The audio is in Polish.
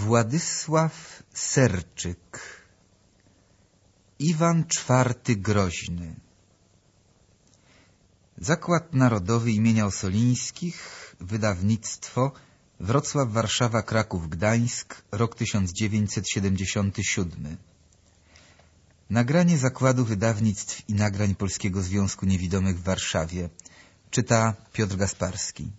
Władysław Serczyk Iwan IV Groźny. Zakład Narodowy imienia Osolińskich Wydawnictwo Wrocław, Warszawa, Kraków, Gdańsk Rok 1977 Nagranie Zakładu Wydawnictw i Nagrań Polskiego Związku Niewidomych w Warszawie Czyta Piotr Gasparski.